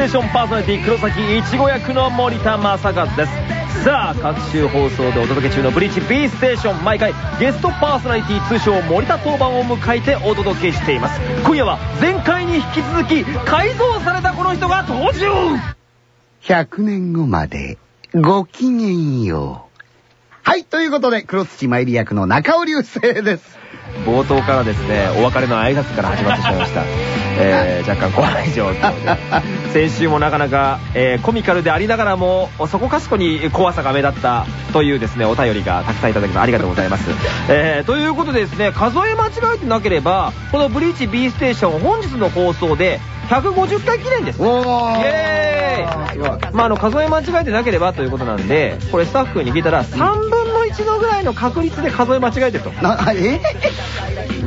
テーションパーソナリティ黒崎いちご役の森田正和ですさあ各週放送でお届け中のブリーチ B ステーション毎回ゲストパーソナリティ通称森田当番を迎えてお届けしています今夜は前回に引き続き改造されたこの人が登場100年後までごきげんよう。はい、ということで、黒土参り役の中尾流星です。冒頭からですねお別れの挨拶から始まってしまいました、えー、若干怖い状況で先週もなかなか、えーコミカルでありながらもそこかしこに怖さが目立ったというですねお便りがたくさんいただきまありがとうございます、えーということでですね数え間違えてなければこの「ブリーチ B ステーション」本日の放送で150回記念です。イエーイ。まあ、あの数え間違えてなければということなんでこれスタッフに聞いたら3分の1のぐらいの確率で数え間違えてると。な、え？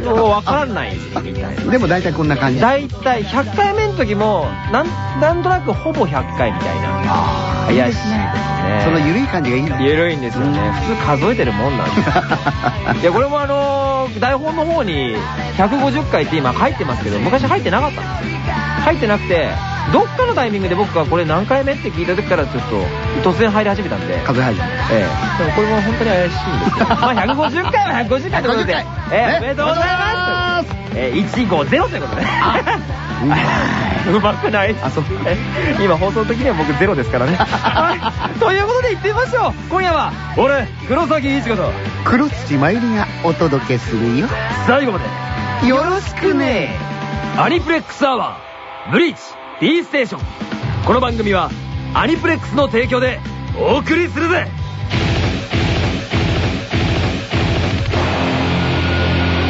もう分からないみたいな。でも大体こんな感じ。大体100回目の時もなんなんとなくほぼ100回みたいな。あ怪しいですね。ね。その緩い感じがいいな。緩いんですよね。普通数えてるもんなんです いやこれもあのー台本の方に150回って今書いてますけど昔入ってなかったんですよ入ってなくてどっかのタイミングで僕がこれ何回目って聞いた時からちょっと突然入り始めたんで。数え始め。ええ、でもこれも本当に怪しいんですけど、まあ150回は150回ということで、150回。えおめでとうございます。ええ、150ということで。うまくない？あそう。え今放送的には僕ゼロですからね。は いということで行ってみましょう。今夜は、俺、黒崎一子と、黒土参りがお届けするよ。最後まで、よろしくね。アニプレックスアワー、ブリーチ、B ステーション。この番組は、アニプレックスの提供で、お送りするぜ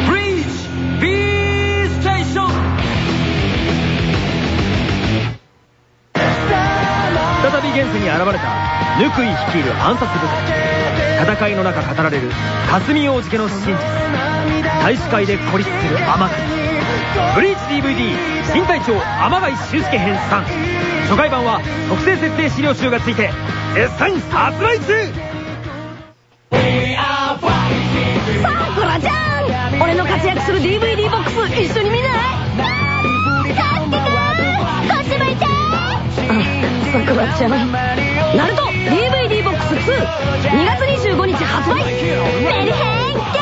ブリーチ B ステーション再び現世に現れたぬくい率いる暗殺部隊戦いの中語られる霞王子家の真実。大使会で孤立する天海。ブリーチ DVD 新隊長天海修介編3初回版は特製設定資料集がついて絶賛発売中さくらちゃん。俺の活躍する DVD ボックス一緒に見ない？さっきかこっち向いてさくらちゃん。ナルト DVD ボックス2月25日発売メリヘンゲッ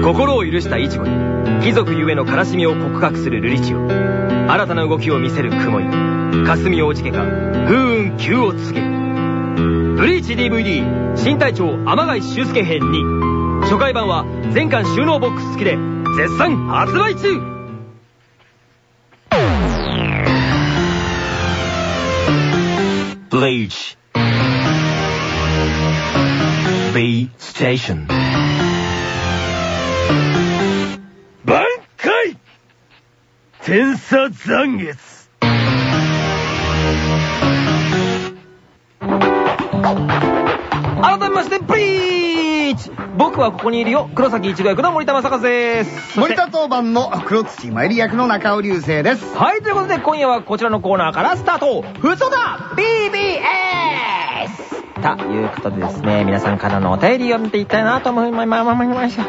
ト心を許したイチゴに貴族ゆえの悲しみを告白するルリチオ新たな動きを見せる雲井霞王子家が風雲急を告げるブリーチ DVD 新隊長天海修介編2初回版は全巻収納ボックス付きで絶賛発売中 Bleach B Station 挽回天差残月改めましてブリーチ僕はここにいるよ黒崎一護役の森田正和です森田当番の黒土参り役の中尾流星です。はい、ということで今夜はこちらのコーナーからスタートふつおだ !BBS! ということでですね、皆さんからのお便りを見ていきたいなと思いました。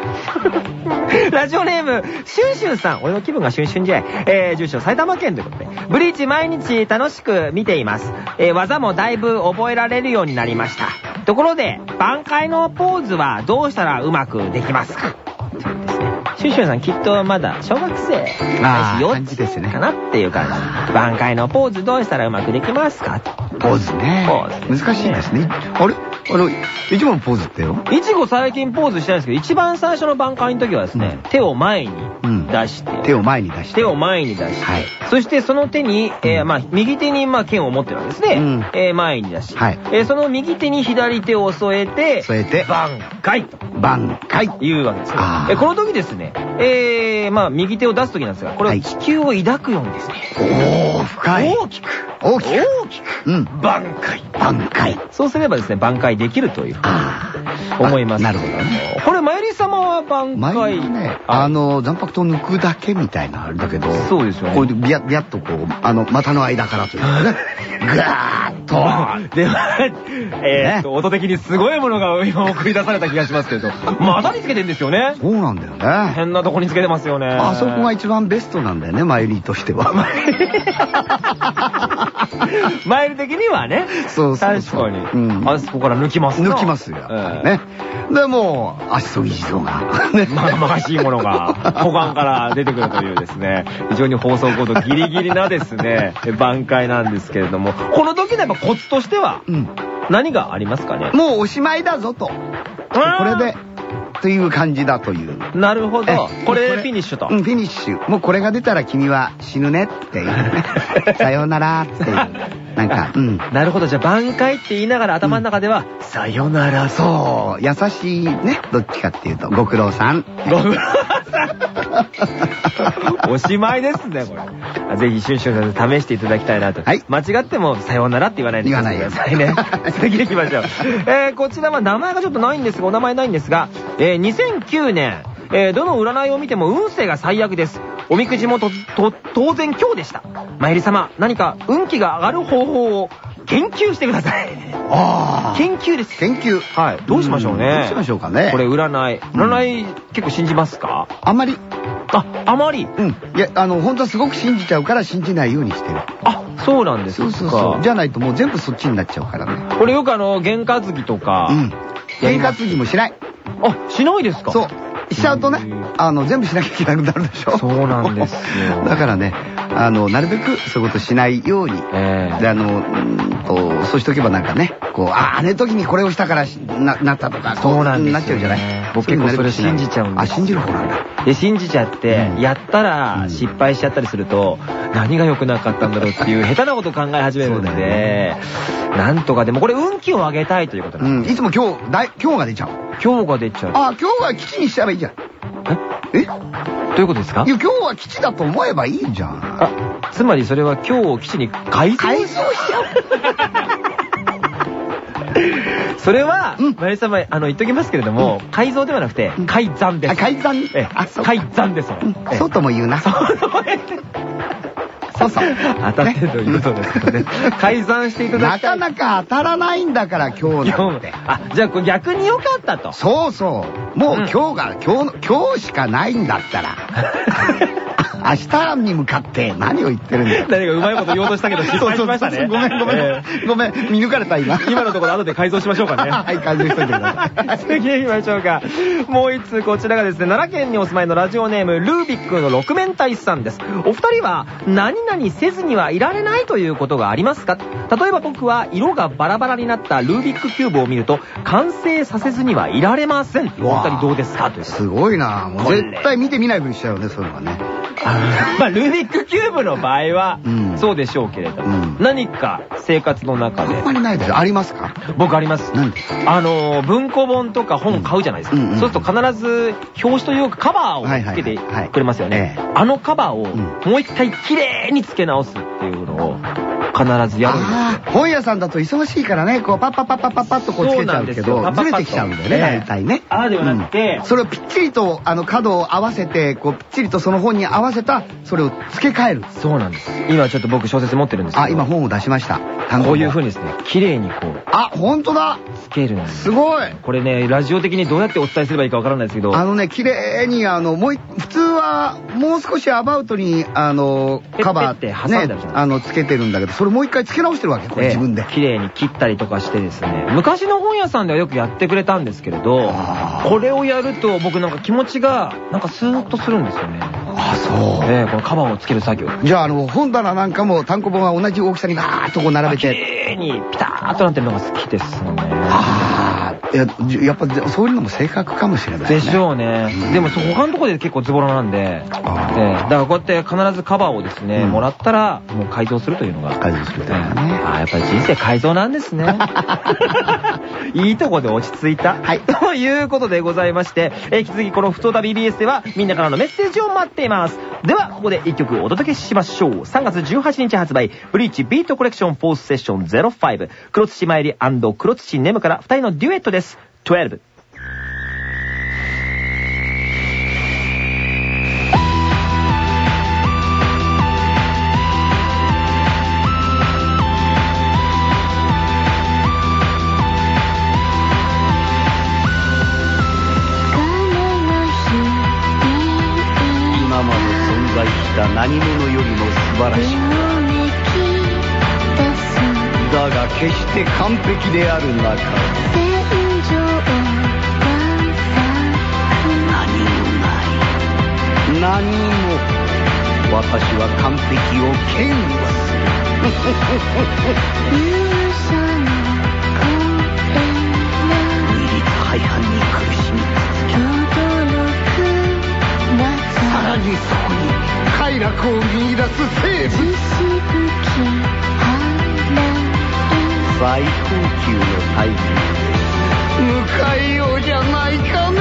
ラジオネーム、シュンシュンさん。俺の気分がシュンシュンじゃい。えー、住所埼玉県ということで。ブリーチ毎日楽しく見ています。えー、技もだいぶ覚えられるようになりました。ところで、挽回のポーズはどうしたらうまくできますか？そうですね。シュンシュンさんきっとまだ小学生。あー幼感じですね。かなっていう感じ。挽回のポーズどうしたらうまくできますかポーズね。ポーズ難しいですね。あれ？あの、一番のポーズってよ。いちご最近ポーズしてないんですけど、一番最初の挽回の時はですね、手を前にうん。出して、手を前に出して。手を前に出して、はい。そしてその手に、えーまあ、右手に、まあ、剣を持ってるわけですね。うん。えー前に出して、はい。えーその右手に左手を添えて、添えて、挽回と。挽回。いうわけですね。あ。ー。えーこの時ですね、えーまあ、右手を出す時なんですが、これははい。気球を抱くようにですね、おー、深い。大きく、大きく。大きく、うん。挽回。挽回。そうすればですね、挽回できるというふうに。思います。なるほどね。これ、マユリ様は挽前回。はね、ああの、残白糖抜くだけみたいなあれだけど、そうですよねこうビャビャッとこう、あの、股の間からというかね、ぐわーっと、では、えーっと、音的にすごいものが今送り出された気がしますけど、股につけてんですよね。そうなんだよね。変なとこにつけてますよね。あそこが一番ベストなんだよね、マイリーとしては。マイル的にはね。そうそう確かに。うんあそこから抜きますな抜きますよ、やっぱりえね。で、もう、足そぎ地蔵が。まがまがしいものが股間から出てくるというですね、非常に放送コードギリギリなですね、挽回なんですけれども、この時のやっぱコツとしてはうん。何がありますかね？もうおしまいだぞと。これで、という感じだという。なるほどえ。これでフィニッシュと。うん、フィニッシュ。もうこれが出たら君は死ぬねっていうね。さようならっていう。なんか、うん。なるほど。じゃあ挽回って言いながら頭の中では、さよならそう、優しいね、どっちかっていうと、ご苦労さん。ご苦労。おしまいですね、これ。あぜひ、シュンシュンさんで試していただきたいなと。はい間違っても、さようならって言わないでください言わないくださいね。次行きましょう。えー、こちらは名前がちょっとないんですが、お名前ないんですが、えー、2009年、えー、どの占いを見ても運勢が最悪です。おみくじもと、と、当然今日でした。まゆり様、何か運気が上がる方法を研究してください。ああ。研究です。研究。はい。どうしましょうね。どうしましょうかね。これ占い。占い結構信じますか？あんまり、あ、あまり？うん。いや、あの、本当はすごく信じちゃうから信じないようにしてる。あ、そうなんですか。そうそうそう。じゃないともう全部そっちになっちゃうからね。これよくあの、験担ぎとか。うん。験担ぎもしない。あ、しないですか？そう。しちゃうとねあの、全部しなきゃいけなくなるでしょ？そうなんですよ。だからね、あの、なるべくそういうことしないように。ええ。で、あの、と、そうしとけばなんかね、こう、あ、あれの時にこれをしたからしな、なったとか、そうなんですよね。なっちゃうじゃない？僕結構それ信じちゃうんですあ、信じる方なんだ。で、信じちゃって、うん。やったらうん。失敗しちゃったりすると、何が良くなかったんだろうっていう下手なことを考え始めるので、なんとか。でもこれ運気を上げたいということなんです。うん、いつも今日、だい今日が出ちゃう。今日が出ちゃう。あ、今日は基地にしちゃえばいいじゃん。え？え？いや、どういうことですか？今日は基地だと思えばいいじゃん。あ、つまりそれは今日を基地に改造改造しちゃ それは、うんマリさんは、あの、言っときますけれども、改造ではなくて、改ざんです。あ、改ざんえ。改ざんです。そうとも言うな。そうそう。当たってるということですけどね。改ざんしていただなきたい。かなか当たらないんだから、今日なんて。あ、じゃあ逆に良かったと。そうそう。もううん今日が、今日の、今日しかないんだったら。明日に向かって何を言ってるんだよ。何かうまいこと言おうとしたけど 失敗しましたね。ごめんごめんえごめん。見抜かれた今。今のところ後で改造しましょうかね。はい、改造しといてください。次行きましょうか。もう一つ、こちらがですね、奈良県にお住まいのラジオネーム、ルービックの六面体さんです。お二人は、何々せずにはいられないということがありますか？例えば僕は、色がバラバラになったルービックキューブを見ると、完成させずにはいられません。お二人どうですか？というすごいな絶対見てみないふりしちゃうね、そういうのはね。まあ、ルービックキューブの場合はうん、そうでしょうけれども、うん。何か生活の中で。あん、まりないです。よ。ありますか？僕あります。何あのー、文庫本とか本買うじゃないですか。そうすると必ず表紙というかカバーをつけてはいくれますよね。ええ。あのカバーをん。もう一回綺麗に付け直すっていうのを必ずやるんですよ。本屋さんだと忙しいからね、こう、パッパッパッパッパッパッとこうつけちゃうけどそうなん、ですよずれてきちゃうんだよね、パッパッと大体ね。ああではなくてうんそれをぴっちりと、あの、角を合わせて、こう、ぴっちりとその本に合わせた、それを付け替える。そうなんです。今ちょっと僕小説持ってるんですけど。あ、今本を出しました。単語こういう風に。にですね、綺麗にこう、あ、本当だ付けるんです。すごいこれね、ラジオ的にどうやってお伝えすればいいかわからないですけど、あのね、綺麗に、あの、もうい、普通は、もう少しアバウトに、あの、カバペッて挟んであるあの、つけてるんだけど、それもう一回付け直してるわけ、これ自分で。綺麗に切ったりとかしてですね。昔の本屋さんではよくやってくれたんですけれどこれをやると僕なんか気持ちがなんかスーッとするんですよねあ、そう。ええこのカバーをつける作業。じゃあ、あの、本棚なんかも単行本が同じ大きさにバーッとこう並べ綺て。麗にピターッとなってるのが好きですね。ああ、いや、じやっぱでそういうのも正確かもしれない、ね。でしょうね。うん。でも他のところで結構ズボラなんでだからこうやって必ずカバーをですねうん。もらったらもう改造するというのが。改造するというね。ええ。ああやっぱり人生改造なんですね。いいとこで落ち着いた。はい。ということでございまして、えー引き続きこのふとた BBS ではみんなからのメッセージを待っています。では、ここで一曲お届けしましょう。3月18日発売、ブリーチビートコレクション4セッション05、黒土まいり黒土ネムから2人のデュエットです。12。何者よりも素晴らしい。だが決して完璧である中何もない何も私は完璧を嫌悪する二律背反に苦しみさらにそこに快楽を見出す生物最高級の体験向かいようじゃないかね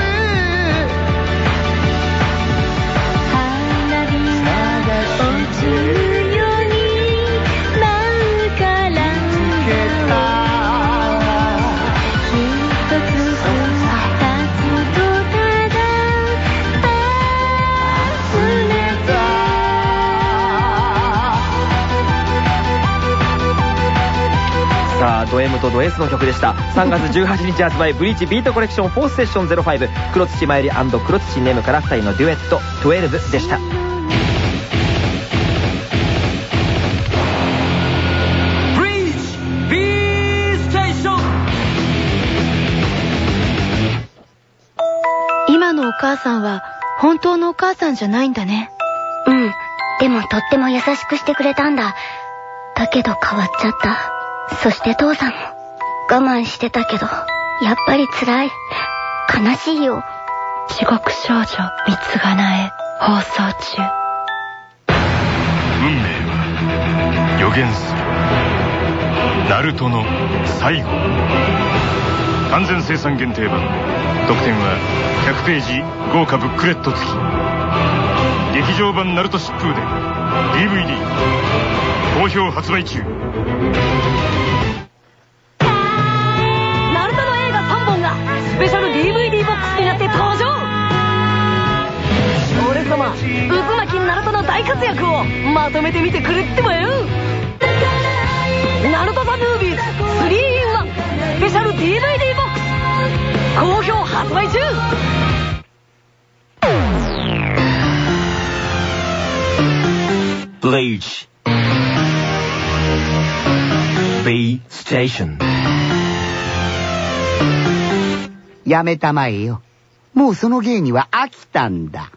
さあド M とド S の曲でした3月18日発売ブリーチビートコレクション4セッション05黒土まゆり黒土ネムから2人のデュエット12でした今のお母さんは本当のお母さんじゃないんだね。うん。でもとっても優しくしてくれたんだ。だけど変わっちゃった。そして父さんも我慢してたけど、やっぱり辛い。悲しいよ。地獄少女三つがなえ放送中。運命は予言するナルトの最後完全生産限定版特典は100ページ豪華ブックレット付き劇場版ナルト疾風伝 DVD 好評発売中ナルトの映画3本がスペシャル DVD ボックスになって登場。俺様渦巻きナルトの大活躍をまとめてみてくれってばよナルトザムービーズ 3-in-1 スペシャル DVD ボックス。好評発売中。Bleach. B Station やめたまえよ。もうその芸には飽きたんだ。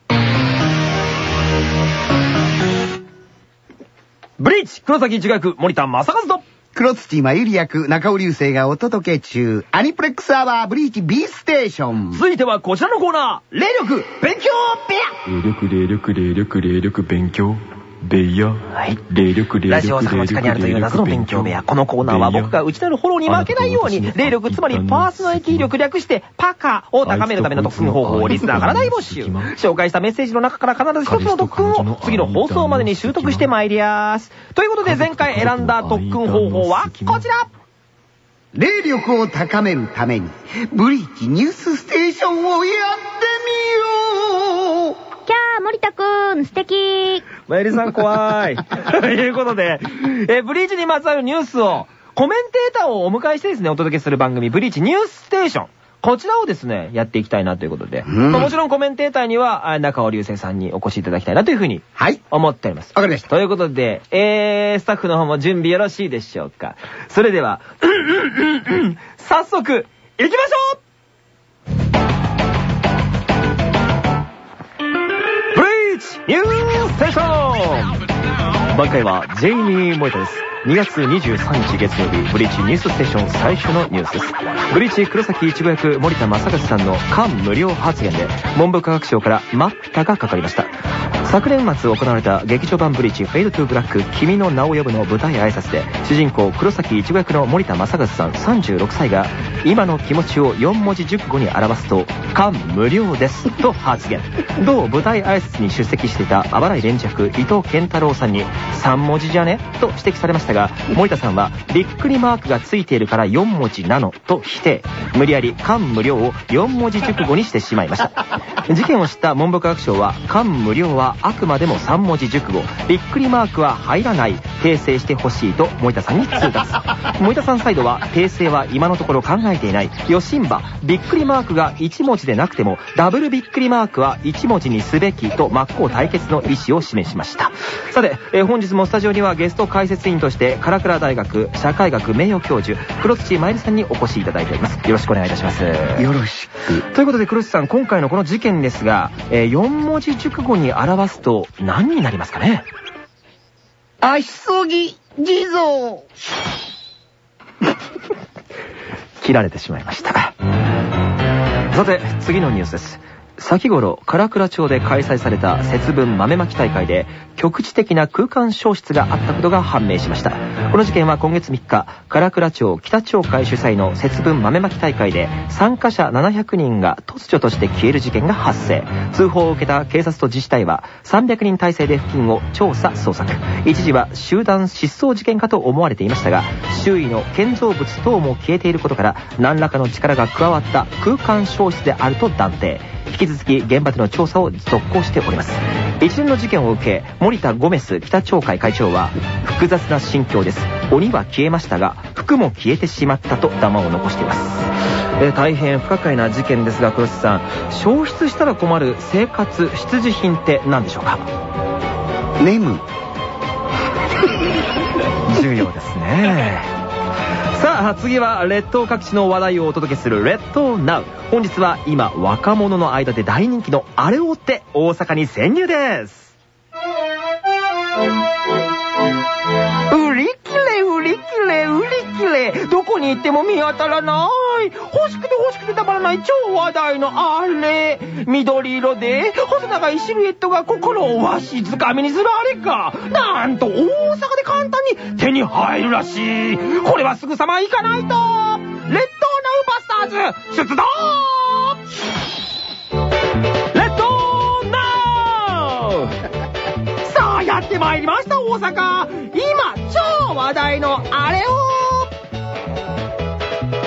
ブリーチ黒崎一学森田正和と黒土まゆり役中尾流星がお届け中、アニプレックスアワーブリーチ B ステーション。続いてはこちらのコーナー霊力勉強部屋霊力霊力霊力霊力勉強ベイヤはい。霊力霊力ラジオ大阪の地下にあるという謎の勉強部屋。このコーナーは僕が内なるフォローに負けないように、霊力、つまりパーソナリティ力略して、パカを高めるための特訓方法をリスナーから大募集。紹介したメッセージの中から必ず一つの特訓を次の放送までに習得してまいりやす。ということで前回選んだ特訓方法はこちら。霊力を高めるために、ブリーチニュースステーションをやってみようキャー、森田くん、素敵。マユリさん怖い。ということで、えーブリーチにまつわるニュースを、コメンテーターをお迎えしてですね、お届けする番組、ブリーチニュースステーション。こちらをですね、やっていきたいなということで、うんまあもちろんコメンテーターには、あ中尾流星さんにお越しいただきたいなというふうにはい。思っております。わかりました。ということで、えー、スタッフの方も準備よろしいでしょうか？それでは、うんうんうんうん、早速、行きましょうニュースステーション今回はジェイミー・モイトです。2月23日月曜日、ブリーチニュースステーション最初のニュースです。ブリーチ黒崎一護役森田正和さんの官無料発言で、文部科学省から待ったがかかりました。昨年末行われた劇場版 BLEACH Fade to Black 君の名を呼ぶの舞台挨拶で主人公黒崎一護役の森田正和さん36歳が今の気持ちを4文字熟語に表すと「感無料です」と発言。同舞台挨拶に出席していたあばらい連着伊藤健太郎さんに「3文字じゃね?」と指摘されましたが森田さんはびっくりマークがついているから4文字なのと否定。無理やり「感無料」を4文字熟語にしてしまいました。事件を知った文部科学省は「感無料」はあくまでも3文字熟語。びっくりマークは入らない。訂正してほしいと森田さんに通達。森田さんサイドは訂正は今のところ考えていない。よしんば。びっくりマークが1文字でなくてもダブルびっくりマークは1文字にすべきと真っ向対決の意思を示しました。さて、えー本日もスタジオにはゲスト解説員として唐倉大学社会学名誉教授黒土まゆりさんにお越しいただいております。よろしくお願いいたします。よろしく。ということで黒土さん今回のこの事件ですが、え4文字熟語に表すと何になりますかね？足そぎ地蔵。切られてしまいました。さて次のニュースです先頃唐倉町で開催された節分豆まき大会で局地的な空間消失があったことが判明しました。この事件は今月3日唐倉町北町会主催の節分豆まき大会で参加者700人が突如として消える事件が発生。通報を受けた警察と自治体は300人体制で付近を調査捜索。一時は集団失踪事件かと思われていましたが周囲の建造物等も消えていることから何らかの力が加わった空間消失であると断定。引き続き現場での調査を続行しております。一連の事件を受け森田ゴメス北町会会長は複雑な心境です。鬼は消えましたが服も消えてしまったと談話を残しています。えー大変不可解な事件ですが黒須さん消失したら困る生活必需品って何でしょうか？ネム。重要ですねさあ次は列島各地の話題をお届けする「列島 NOW」本日は今若者の間で大人気のあれを追って大阪に潜入です。れどこに行っても見当たらない。欲しくて欲しくてたまらない超話題のあれ。緑色で細長いシルエットが心をわしづかみにするあれか。なんと大阪で簡単に手に入るらしい。これはすぐさま行かないと。レッドナウバスターズ出動!レッドナウ!さあやってまいりました大阪。今超話題のあれを。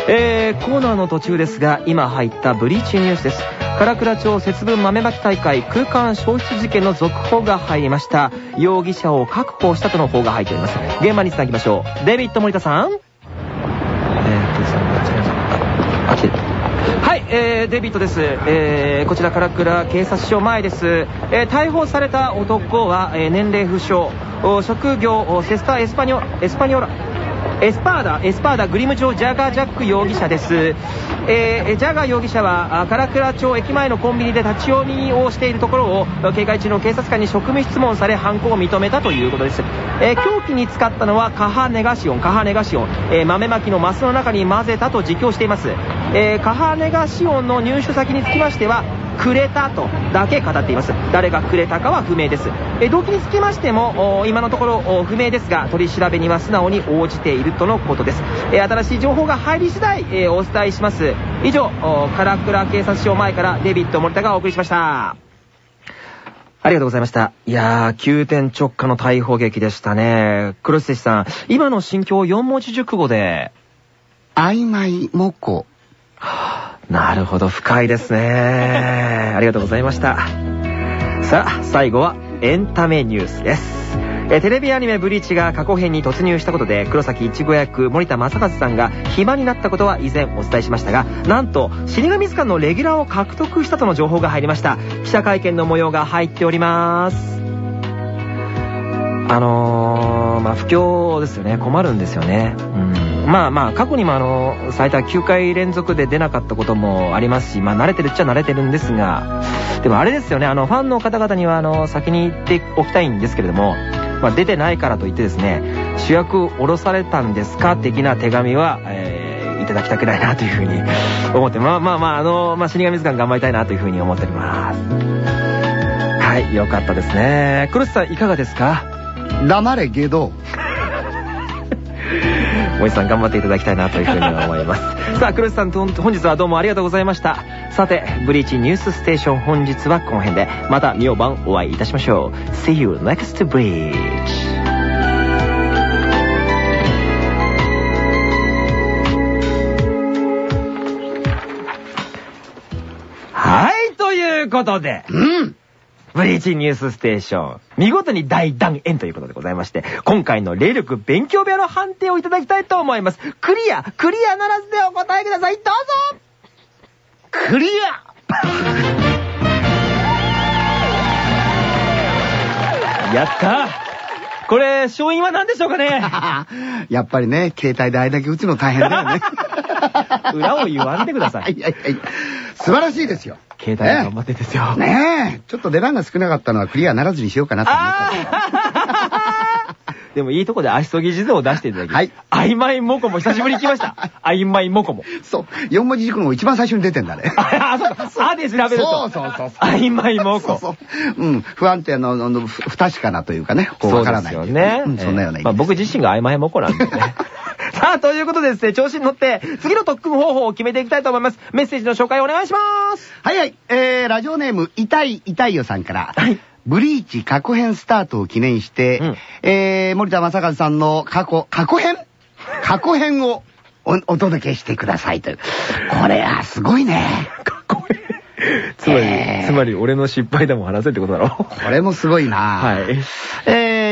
えー、コーナーの途中ですが今入ったブリーチニュースです。唐倉町節分豆まき大会空間消失事件の続報が入りました。容疑者を確保したとの報が入っております。現場につなぎましょう。デビッド森田さん。えーちはい、えー、デビットです。えー、こちら唐倉警察署前です。えー、逮捕された男は、えー年齢不詳、お職業、おセスターエスパニョ、エスパニョラ、エスパーダ、エスパーダ、グリムジョー・ジャガージャック容疑者です。えー、ジャガー容疑者は、あ空座町駅前のコンビニで立ち読みをしているところを、警戒中の警察官に職務質問され、犯行を認めたということです。えー、凶器に使ったのは、カハネガシオン、カハネガシオン、えー、豆まきのマスの中に混ぜたと自供しています。えー、カハネガシオンの入手先につきましては、くれたとだけ語っています誰がくれたかは不明ですえー動機につきましてもお今のところお不明ですが取り調べには素直に応じているとのことですえー新しい情報が入り次第、えーお伝えします以上お唐倉警察署前からデビッド森田がお送りしましたありがとうございました。いやー、急転直下の逮捕劇でしたね。黒瀬さん、今の心境4文字熟語で、曖昧もこ。なるほど、深いですね。ありがとうございました。さあ、最後はエンタメニュースです。えーテレビアニメブリーチが過去編に突入したことで黒崎一護役森田正和さんが暇になったことは以前お伝えしましたがなんと死神図鑑のレギュラーを獲得したとの情報が入りました記者会見の模様が入っておりますあのー、まあ不況ですよね。困るんですよね。うん。まあまあ過去にもあの最多9回連続で出なかったこともありますしまあ慣れてるっちゃ慣れてるんですがでもあれですよね。あのファンの方々にはあの先に言っておきたいんですけれどもまあ、出てないからといってですね主役降ろされたんですか的な手紙は、えーいただきたくないなというふうに 思ってまあまあまああの、まあ、死神図鑑頑張りたいなというふうに思っております。はいよかったですね。黒瀬さんいかがですか？黙れゲド。森さん頑張っていただきたいなというふうに思います。さあ黒瀬さんと本日はどうもありがとうございました。さてブリーチニュースステーション本日はこの辺で。また明晩お会いいたしましょう。See you next bridge. はいということで。うんブリーチニュースステーション。見事に大断円ということでございまして、今回の霊力勉強部屋の判定をいただきたいと思います。クリア、クリアならずでお答えください。どうぞクリア やったこれ、勝因は何でしょうかね やっぱりね、携帯であれだけ打つの大変だよね。裏を言わんでくださいいやいやいや素晴らしいですよ。携帯で頑張ってですよ。ねえ。ちょっと出番が少なかったのはクリアならずにしようかなと思った。でもいいとこで足そぎ地図を出していただき、はい曖昧モコも久しぶりに来ました。曖昧モコも。そう。四文字熟語一番最初に出てんだね。あ、そうか。あで調べると。そうそうそうそう曖昧モコ。そうそう。うん。不安定の、ふ不確かなというかね、こうそうわからない。ですよね。うんそんなような僕自身が曖昧モコなんでね。さあ、ということでですね、調子に乗って、次の特訓方法を決めていきたいと思います。メッセージの紹介をお願いします。はいはい。えー、ラジオネーム、痛い痛いよさんから、はいブリーチ過去編スタートを記念して、うんえー、森田正和さんの過去、過去編？過去編をおお届けしてくださいという。これはすごいね。かっこいい。つまり、えーつまり俺の失敗でも話せってことだろ。これもすごいな。はい。えー、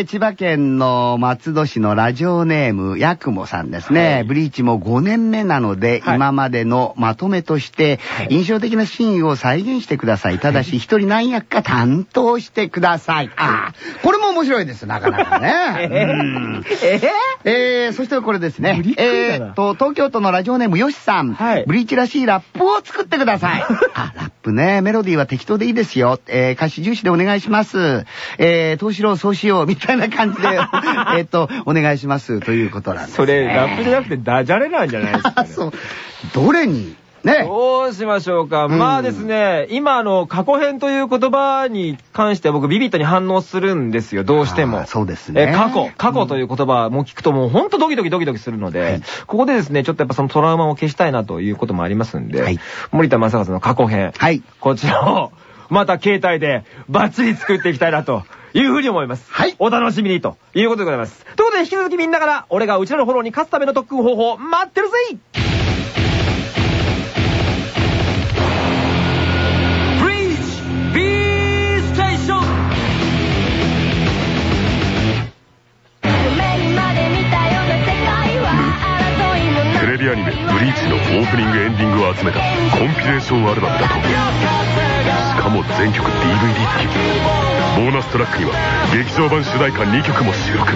千葉県の松戸市のラジオネーム、ヤクモさんですね。はいブリーチも5年目なので、はい今までのまとめとして、はい印象的なシーンを再現してください。ただし、一人何役か担当してください。ああ、これも面白いです、なかなかね。うんええー、そしてこれですねえーっと、東京都のラジオネームよしさん。はいブリーチらしいラップを作ってください。あ、ラップね。メロディーは適当でいいですよ。えー、歌詞重視でお願いします。えー、どうしろ、そうしよう、みたいな感じで、えーっと、お願いします。ということなんです、ね。それ、ラップじゃなくてダジャレなんじゃないですか、あ、ね。そう。どれに、ね。どうしましょうか。うんまあですね、今あの、過去編という言葉に関しては僕ビビットに反応するんですよ、どうしても。そうですねえ過去、過去という言葉も聞くともうほんとドキドキドキドキするので、はいここでですね、ちょっとやっぱそのトラウマを消したいなということもありますんで、はい森田正和の過去編、はい。こちらを、また携帯でバッチリ作っていきたいなと。いうふうに思います。はいお楽しみにということでございます。ということで引き続きみんなから、俺がうちらのフォローに勝つための特訓方法、待ってるぜアニメ「ブリーチ」のオープニングエンディングを集めたコンピレーションアルバムだとしかも全曲 DVD 付き。ボーナストラックには劇場版主題歌2曲も収録。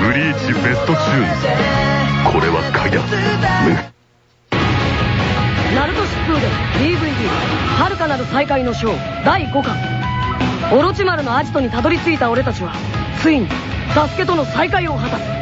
ブリーチベストチューン。これは買いだ。ナルト疾風伝 DVD「遥かなる再会の章」第5巻。オロチマルのアジトにたどり着いた俺たちはついにサスケとの再会を果たす。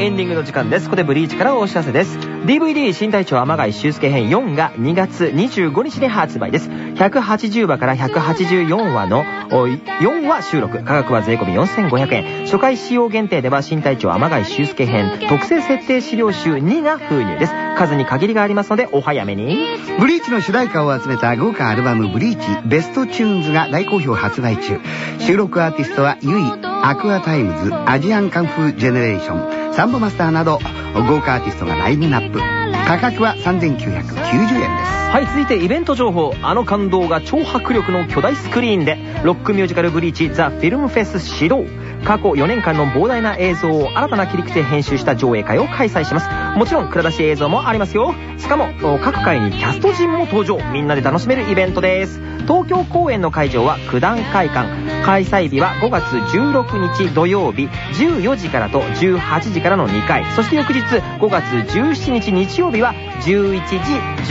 エンディングの時間です。ここでブリーチからお知らせです。DVD 新隊長天貝修介編4が2月25日に発売です。180話から184話の4話収録。価格は税込4500円。初回使用限定では新隊長天貝修介編特製設定資料集2が封入です。数に限りがありますのでお早めに。ブリーチの主題歌を集めた豪華アルバム BLEACH BEST TUNES が大好評発売中。収録アーティストは YUI、Aqua Timez、アジアンカンフージェネレーション、サンボマスターなど豪華アーティストがラインナップ。価格は3990円です。はい、続いてイベント情報。あの感動が超迫力の巨大スクリーンで、ロックミュージカル BLEACH THE FILM FES 始動。過去4年間の膨大な映像を新たな切り口で編集した上映会を開催します。もちろん、蔵出し映像もありますよ。しかも、各回にキャスト陣も登場。みんなで楽しめるイベントです。東京公演の会場は九段会館。開催日は5月16日土曜日14時からと18時からの2回。そして翌日5月17日日曜日は11時、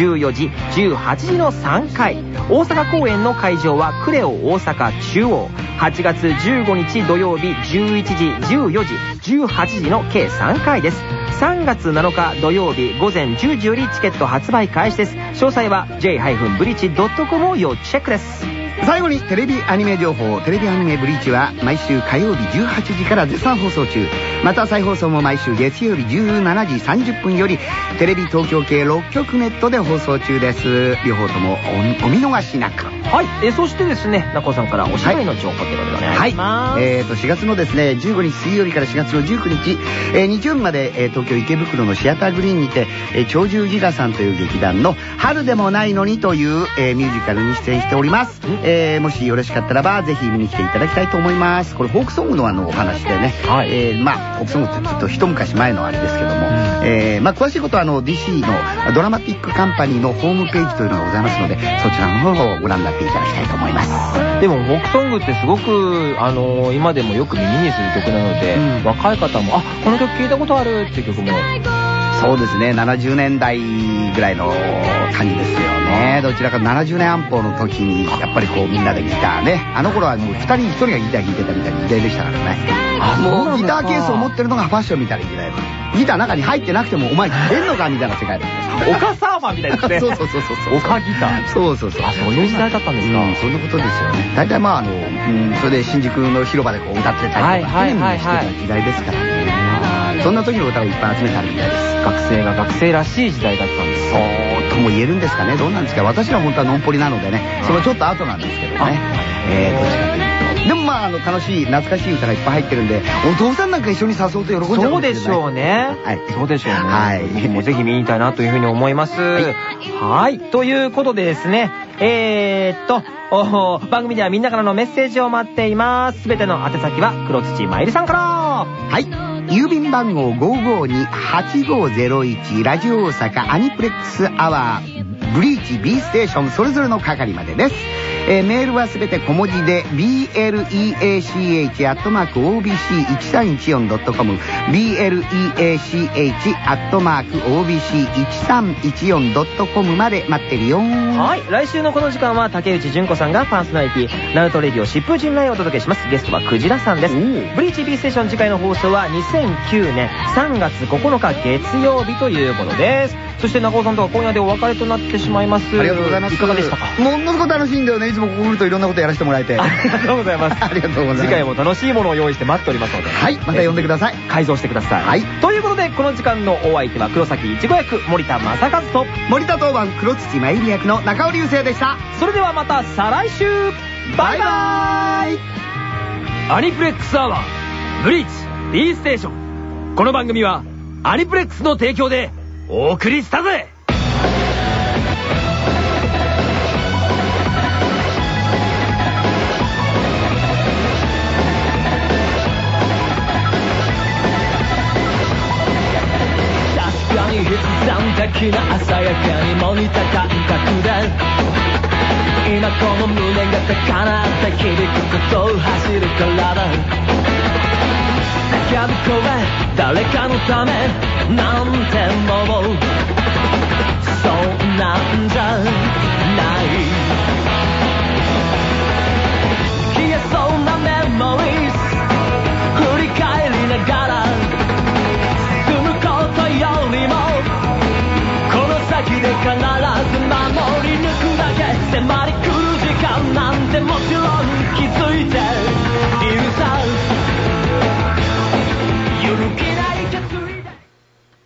14時、18時の3回。大阪公演の会場はクレオ大阪中央。8月15日土曜日11時、14時、18時の計3回です。3月7日土曜日午前10時よりチケット発売開始です。詳細は j-bridge.com を要チェックです。最後にテレビアニメ情報テレビアニメブリーチは毎週火曜日18時から絶賛放送中また再放送も毎週月曜日17時30分よりテレビ東京系6局ネットで放送中です両方ともおお見逃しなくはい。えそしてですね、中尾さんからお芝居の情報ということでお願いします。はい。えーと、4月のですね、15日水曜日から4月の19日、えー日曜日まで、えー東京池袋のシアターグリーンにて、えー鳥獣ギガさんという劇団の春でもないのにという、えーミュージカルに出演しております。えーもしよろしかったらば、ぜひ見に来ていただきたいと思います。これ、フォークソングのあの、お話でね、はいえーまあ、フォークソングってちょっと一昔前のあれですけども、えーまあ、詳しいことはあの、DC のドラマティックカンパニーのホームページというのがございますので、そちらの方をご覧になっていただきたいと思います。でも、フォークソングってすごく、あのー今でもよく耳にする曲なので、うん若い方も、あ、この曲聴いたことあるっていう曲も、そうですね、70年代ぐらいの感じですよね。どちらか70年安保の時に、やっぱりこうみんなでギターね。あの頃はもう2人に1人がギター弾いてたみたいな時代でしたからね。あもうギターケースを持ってるのがファッションみたいな時代ギター中に入ってなくても、お前弾けんのかみたいな世界だった。オカサーマンみたいですね。そうそうそうそうそう。オカギター。そうそうそう。あ、そういう時代だったんですか。うん、そんなことですよね。大体まああの、うん、それで新宿の広場でこう歌ってたりとか、はいはいはいはいしてた時代ですからね。そんな時の歌をいっぱい集めてあるみたいです。学生が学生らしい時代だったんです。そうとも言えるんですかね。どうなんですか私ら本当はノンポリなのでね、そのちょっと後なんですけどね。えー、どっちかというと。でもまあ、あの、楽しい、懐かしい歌がいっぱい入ってるんで、お父さんなんか一緒に誘うと喜んじゃうそうでしょうね。はいそうでしょうね。はい僕もぜひ見に行きたいなというふうに思います。はい。ということでですね、えー、っと、番組ではみんなからのメッセージを待っています。すべての宛先は黒土まゆりさんから。はい。郵便番号552-8501ラジオ大阪アニプレックスアワーブリーチ B ステーションそれぞれの係までです。えーメールはすべて小文字で bleach.obc1314.com bleach.obc1314.com まで待ってるよはい。来週のこの時間は竹内純子さんがパーソナリティ、ナルトレディオ疾風陣内をお届けします。ゲストはクジラさんです。ブリーチ B ステーション次回の放送は2009年3月9日月曜日ということです。そして中尾さんとは今夜でお別れとなってしまいます。ありがとうございます。いかがでしたか？ものすごく楽しいんだよね。いつもここ来るといろんなことやらせてもらえて。ありがとうございます。ありがとうございます次回も楽しいものを用意して待っておりますので。はい、また呼んでください。改造してください。はいということで、この時間のお相手は黒崎いちご役森田正和と、森田当番黒土真由里役の中尾流星でした。それではまた再来週バイバーイアニプレックスアワー、ブリーチ B ステーション。この番組は、アニプレックスの提供でお送りしたぜ鮮やかにも似た感覚で今この胸が高鳴って響くことを走るから。だ叫び声誰かのためなんてもう。そうなんじゃない。消えそうなメモリー。振り返りながら敵で必ず守り抜くだけ。迫り来る時間なんてもちろん